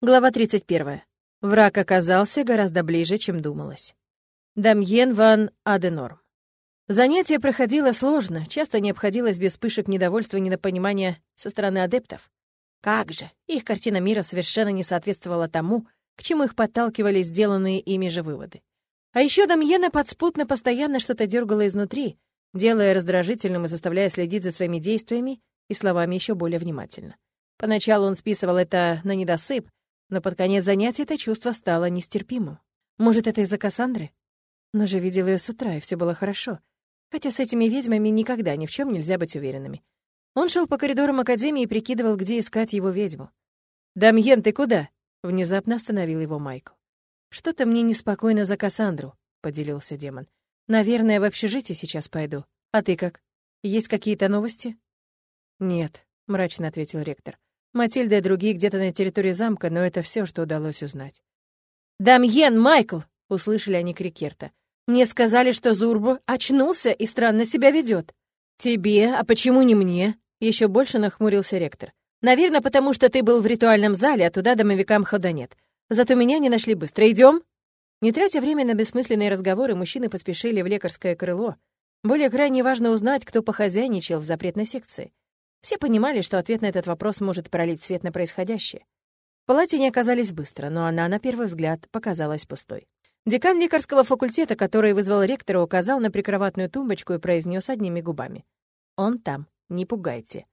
Глава 31. Враг оказался гораздо ближе, чем думалось. Дамьен ван Аденорм. Занятие проходило сложно, часто не обходилось без вспышек недовольства и недопонимания со стороны адептов. Как же, их картина мира совершенно не соответствовала тому, к чему их подталкивали сделанные ими же выводы. А еще Дамьена подспутно постоянно что-то дергала изнутри, делая раздражительным и заставляя следить за своими действиями и словами еще более внимательно. Поначалу он списывал это на недосып, но под конец занятия это чувство стало нестерпимым. Может, это из-за Кассандры? Но же видел ее с утра, и все было хорошо. Хотя с этими ведьмами никогда ни в чем нельзя быть уверенными. Он шел по коридорам Академии и прикидывал, где искать его ведьму. «Дамьен, ты куда?» — внезапно остановил его Майкл. «Что-то мне неспокойно за Кассандру», — поделился демон. «Наверное, в общежитие сейчас пойду. А ты как? Есть какие-то новости?» «Нет», — мрачно ответил ректор. Матильда и другие где-то на территории замка, но это все, что удалось узнать. «Дамьен, Майкл!» — услышали они крик. «Мне сказали, что Зурбу очнулся и странно себя ведет. «Тебе? А почему не мне?» — еще больше нахмурился ректор. «Наверное, потому что ты был в ритуальном зале, а туда домовикам хода нет. Зато меня не нашли быстро. Идем?» Не тратя время на бессмысленные разговоры, мужчины поспешили в лекарское крыло. Более крайне важно узнать, кто похозяйничал в запретной секции. Все понимали, что ответ на этот вопрос может пролить свет на происходящее. Палате не оказались быстро, но она, на первый взгляд, показалась пустой. Декан лекарского факультета, который вызвал ректора, указал на прикроватную тумбочку и произнес одними губами. «Он там, не пугайте».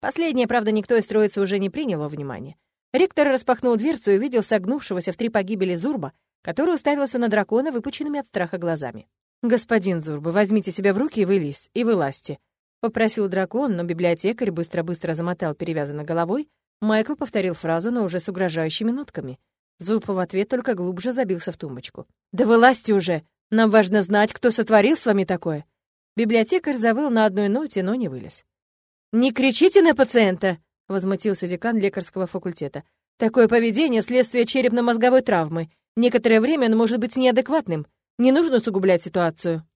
Последнее, правда, никто из троицы уже не принял во внимание. Ректор распахнул дверцу и увидел согнувшегося в три погибели Зурба, который уставился на дракона выпученными от страха глазами. «Господин Зурба, возьмите себя в руки и вылезь, и вылазьте», Попросил дракон, но библиотекарь быстро-быстро замотал перевязанной головой. Майкл повторил фразу, но уже с угрожающими нотками. Зулпа в ответ только глубже забился в тумбочку. «Да вылазьте уже! Нам важно знать, кто сотворил с вами такое!» Библиотекарь завыл на одной ноте, но не вылез. «Не кричите на пациента!» — возмутился декан лекарского факультета. «Такое поведение — следствие черепно-мозговой травмы. Некоторое время он может быть неадекватным. Не нужно усугублять ситуацию».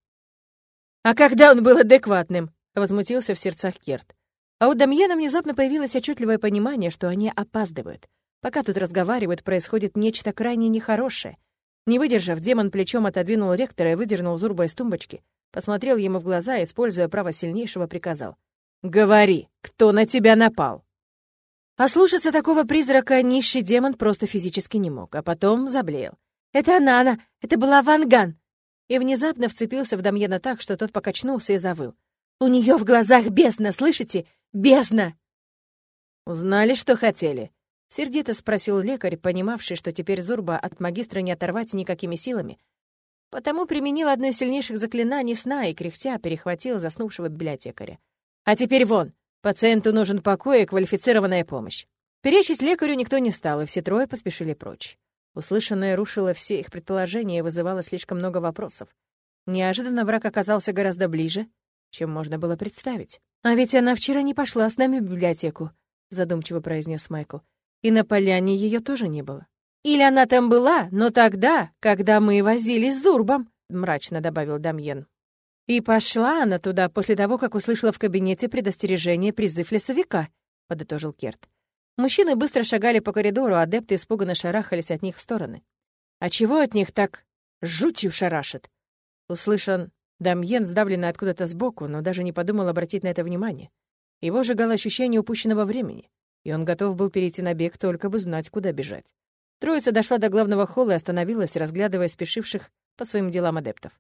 «А когда он был адекватным?» — возмутился в сердцах Керт. А у Дамьена внезапно появилось отчетливое понимание, что они опаздывают. Пока тут разговаривают, происходит нечто крайне нехорошее. Не выдержав, демон плечом отодвинул ректора и выдернул Зурба из тумбочки, посмотрел ему в глаза используя право сильнейшего, приказал. «Говори, кто на тебя напал?» А слушаться такого призрака низший демон просто физически не мог, а потом заблеял. «Это она, она! Это была Ванган!» И внезапно вцепился в Дамьена так, что тот покачнулся и завыл. У нее в глазах бездна, слышите? Бездна!» «Узнали, что хотели?» — сердито спросил лекарь, понимавший, что теперь Зурба от магистра не оторвать никакими силами. Потому применил одно из сильнейших заклинаний сна и, кряхтя, перехватил заснувшего библиотекаря. «А теперь вон! Пациенту нужен покой и квалифицированная помощь!» Перечить лекарю никто не стал, и все трое поспешили прочь. Услышанное рушило все их предположения и вызывало слишком много вопросов. Неожиданно враг оказался гораздо ближе, чем можно было представить. «А ведь она вчера не пошла с нами в библиотеку», — задумчиво произнес Майкл. «И на поляне ее тоже не было». «Или она там была, но тогда, когда мы возились с Зурбом», — мрачно добавил Дамьен. «И пошла она туда после того, как услышала в кабинете предостережение призыв лесовика», — подытожил Керт. Мужчины быстро шагали по коридору, адепты испуганно шарахались от них в стороны. «А чего от них так жутью шарашит?» Услышан Дамьен, сдавленный откуда-то сбоку, но даже не подумал обратить на это внимание. Его жигало ощущение упущенного времени, и он готов был перейти на бег, только бы знать, куда бежать. Троица дошла до главного холла и остановилась, разглядывая спешивших по своим делам адептов.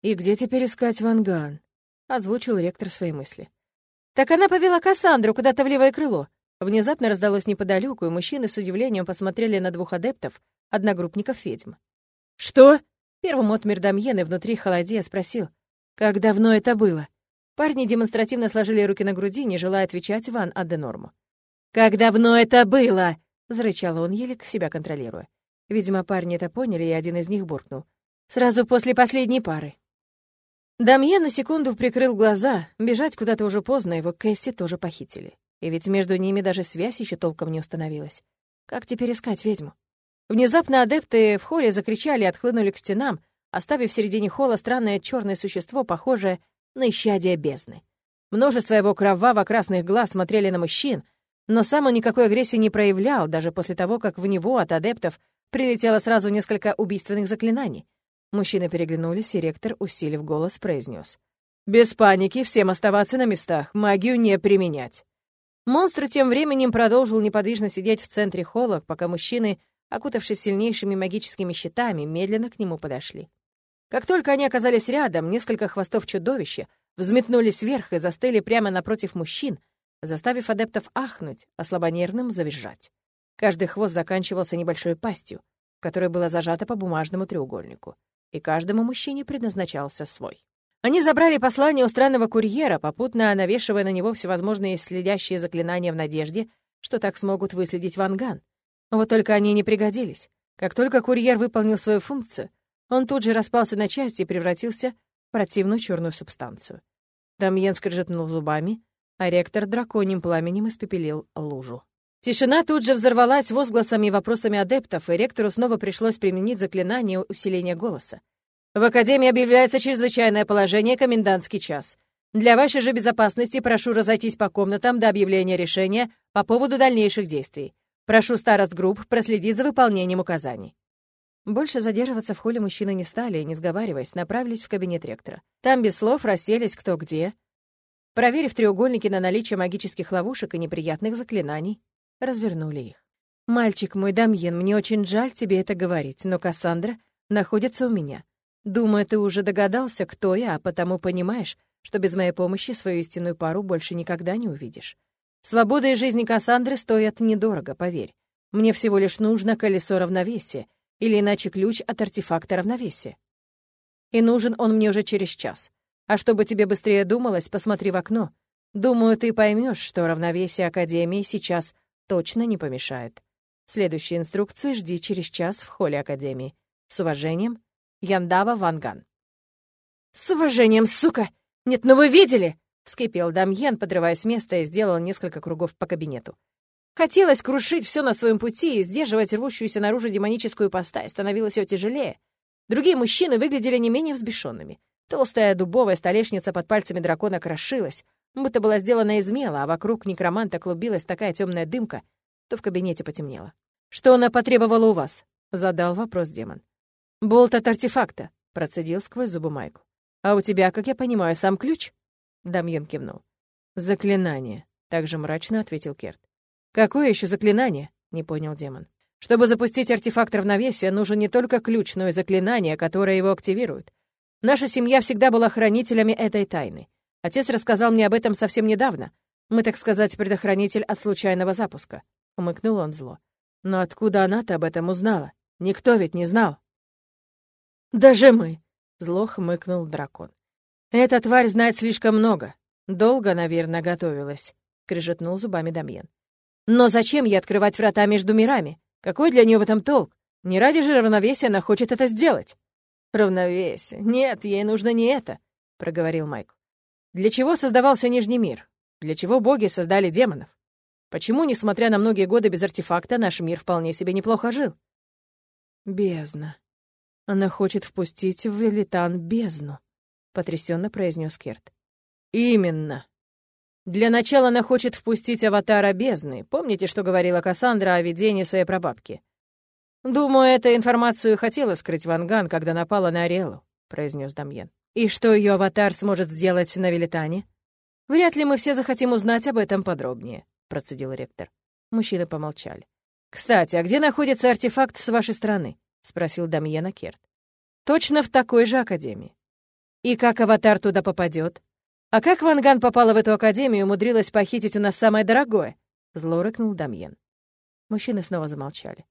«И где теперь искать Ванган?» — озвучил ректор свои мысли. «Так она повела Кассандру куда-то в левое крыло». Внезапно раздалось неподалеку, и мужчины с удивлением посмотрели на двух адептов, одногруппников ведьм. «Что?» Первым отмер Дамьен и внутри холодея спросил, «Как давно это было?» Парни демонстративно сложили руки на груди, не желая отвечать Ван Аденорму. «Как давно это было?» — зарычал он, еле к себя контролируя. Видимо, парни это поняли, и один из них буркнул. «Сразу после последней пары». Дамьен на секунду прикрыл глаза. Бежать куда-то уже поздно, его Кэсси тоже похитили. И ведь между ними даже связь еще толком не установилась. Как теперь искать ведьму? Внезапно адепты в холле закричали и отхлынули к стенам, оставив в середине холла странное черное существо, похожее на исчадие бездны. Множество его кроваво-красных глаз смотрели на мужчин, Но сам он никакой агрессии не проявлял, даже после того, как в него от адептов прилетело сразу несколько убийственных заклинаний. Мужчины переглянулись, и ректор, усилив голос, произнес: «Без паники, всем оставаться на местах, магию не применять». Монстр тем временем продолжил неподвижно сидеть в центре холла, пока мужчины, окутавшись сильнейшими магическими щитами, медленно к нему подошли. Как только они оказались рядом, несколько хвостов чудовища взметнулись вверх и застыли прямо напротив мужчин, заставив адептов ахнуть, а слабонервным завизжать. Каждый хвост заканчивался небольшой пастью, в которой было зажато по бумажному треугольнику, и каждому мужчине предназначался свой. Они забрали послание у странного курьера, попутно навешивая на него всевозможные следящие заклинания в надежде, что так смогут выследить Ванган. Вот только они не пригодились. Как только курьер выполнил свою функцию, он тут же распался на части и превратился в противную черную субстанцию. Дамьен скрежетнул зубами, а ректор драконьим пламенем испепелил лужу. Тишина тут же взорвалась возгласами и вопросами адептов, и ректору снова пришлось применить заклинание усиления голоса. В Академии объявляется чрезвычайное положение, комендантский час. Для вашей же безопасности прошу разойтись по комнатам до объявления решения по поводу дальнейших действий. Прошу старост групп проследить за выполнением указаний. Больше задерживаться в холле мужчины не стали и, не сговариваясь, направились в кабинет ректора. Там без слов расселись кто где. Проверив треугольники на наличие магических ловушек и неприятных заклинаний, развернули их. «Мальчик мой, Дамьен, мне очень жаль тебе это говорить, но Кассандра находится у меня. Думаю, ты уже догадался, кто я, а потому понимаешь, что без моей помощи свою истинную пару больше никогда не увидишь. Свобода и жизнь Кассандры стоят недорого, поверь. Мне всего лишь нужно колесо равновесия, или иначе ключ от артефакта равновесия. И нужен он мне уже через час. А чтобы тебе быстрее думалось, посмотри в окно. Думаю, ты поймешь, что равновесие Академии сейчас точно не помешает. Следующие инструкции жди через час в холле Академии. С уважением, Яндава Ванган. «С уважением, сука! Нет, ну вы видели!» — вскипел Дамьен, подрываясь с места и сделал несколько кругов по кабинету. Хотелось крушить все на своем пути и сдерживать рвущуюся наружу демоническую постась становилось все тяжелее. Другие мужчины выглядели не менее взбешенными. Толстая дубовая столешница под пальцами дракона крошилась, будто была сделана из мела, а вокруг некроманта клубилась такая темная дымка, то в кабинете потемнело. «Что она потребовала у вас?» — задал вопрос демон. «Болт от артефакта», — процедил сквозь зубы Майкл. «А у тебя, как я понимаю, сам ключ?» Дамьен кивнул. «Заклинание», — также мрачно ответил Керт. «Какое еще заклинание?» — не понял демон. «Чтобы запустить артефакт равновесия, нужен не только ключ, но и заклинание, которое его активирует. Наша семья всегда была хранителями этой тайны. Отец рассказал мне об этом совсем недавно. Мы, так сказать, предохранитель от случайного запуска». Умыкнул он зло. «Но откуда она-то об этом узнала? Никто ведь не знал». «Даже мы!» — зло хмыкнул дракон. «Эта тварь знает слишком много. Долго, наверное, готовилась», — крежетнул зубами Дамьен. Но зачем ей открывать врата между мирами? Какой для нее в этом толк? Не ради же равновесия она хочет это сделать. Равновесие. Нет, ей нужно не это, проговорил Майк. Для чего создавался Нижний мир? Для чего боги создали демонов? Почему, несмотря на многие годы без артефакта, наш мир вполне себе неплохо жил? Бездна. Она хочет впустить в Велитан бездну, потрясенно произнес Керт. Именно, для начала она хочет впустить аватара бездны. Помните, что говорила Кассандра о видении своей прабабки? Думаю, эту информацию хотела скрыть Ванган, когда напала на Ариэлу, произнес Дамьен. И что ее аватар сможет сделать на Велитане? Вряд ли мы все захотим узнать об этом подробнее, процедил ректор. Мужчины помолчали. Кстати, а где находится артефакт с вашей стороны? спросил Дамьена Керт. Точно в такой же академии. И как аватар туда попадет? «А как Ванган попала в эту академию и умудрилась похитить у нас самое дорогое?» Зло рыкнул Дамьен. Мужчины снова замолчали.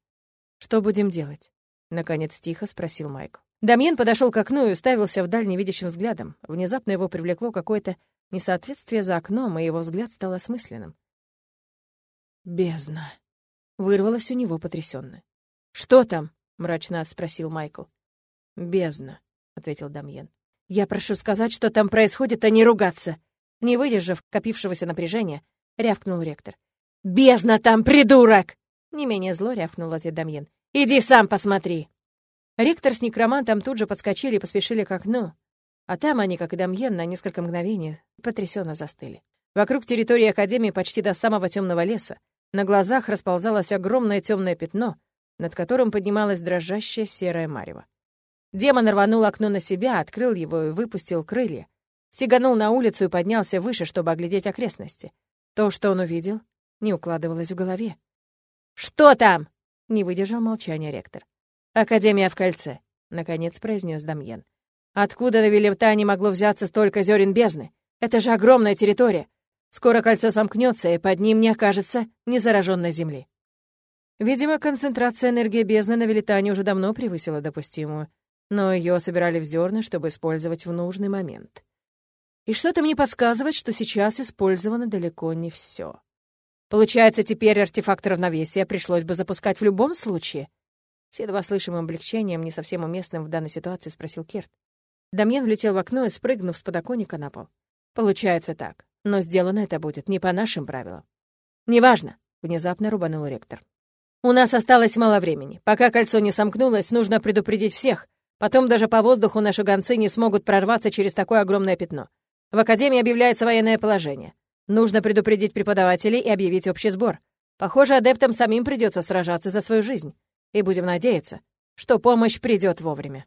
«Что будем делать?» Наконец тихо спросил Майкл. Дамьен подошел к окну и уставился вдаль невидящим взглядом. Внезапно его привлекло какое-то несоответствие за окном, и его взгляд стал осмысленным. «Бездна!» — вырвалось у него потрясённо. «Что там?» — мрачно спросил Майкл. «Бездна», — ответил Дамьен. «Я прошу сказать, что там происходит, а не ругаться!» Не выдержав копившегося напряжения, рявкнул ректор. «Бездна там, придурок!» Не менее зло рявкнул ответ Дамьен. «Иди сам посмотри!» Ректор с некромантом тут же подскочили и поспешили к окну, а там они, как и Дамьен, на несколько мгновений потрясенно застыли. Вокруг территории Академии почти до самого темного леса на глазах расползалось огромное темное пятно, над которым поднималась дрожащая серая марево. Демон рванул окно на себя, открыл его и выпустил крылья. Сиганул на улицу и поднялся выше, чтобы оглядеть окрестности. То, что он увидел, не укладывалось в голове. «Что там?» — не выдержал молчания ректор. «Академия в кольце», — наконец произнес Дамьен. «Откуда на Велевтане могло взяться столько зерен бездны? Это же огромная территория. Скоро кольцо сомкнется, и под ним не окажется незараженной земли». Видимо, концентрация энергии бездны на Велитане уже давно превысила допустимую, но ее собирали в зерна, чтобы использовать в нужный момент. И что-то мне подсказывает, что сейчас использовано далеко не все. Получается, теперь артефакт равновесия пришлось бы запускать в любом случае? С едва слышимым облегчением, не совсем уместным в данной ситуации, спросил Керт. Дамьен влетел в окно и, спрыгнув с подоконника на пол. Получается так, но сделано это будет не по нашим правилам. Неважно, внезапно рубанул ректор. У нас осталось мало времени. Пока кольцо не сомкнулось, нужно предупредить всех. Потом даже по воздуху наши гонцы не смогут прорваться через такое огромное пятно. В Академии объявляется военное положение. Нужно предупредить преподавателей и объявить общий сбор. Похоже, адептам самим придется сражаться за свою жизнь. И будем надеяться, что помощь придет вовремя.